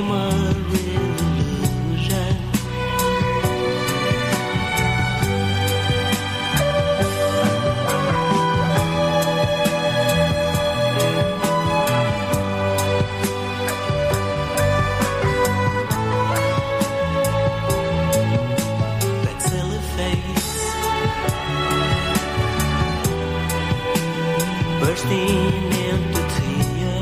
a real illusion. That silly face bursting into tears.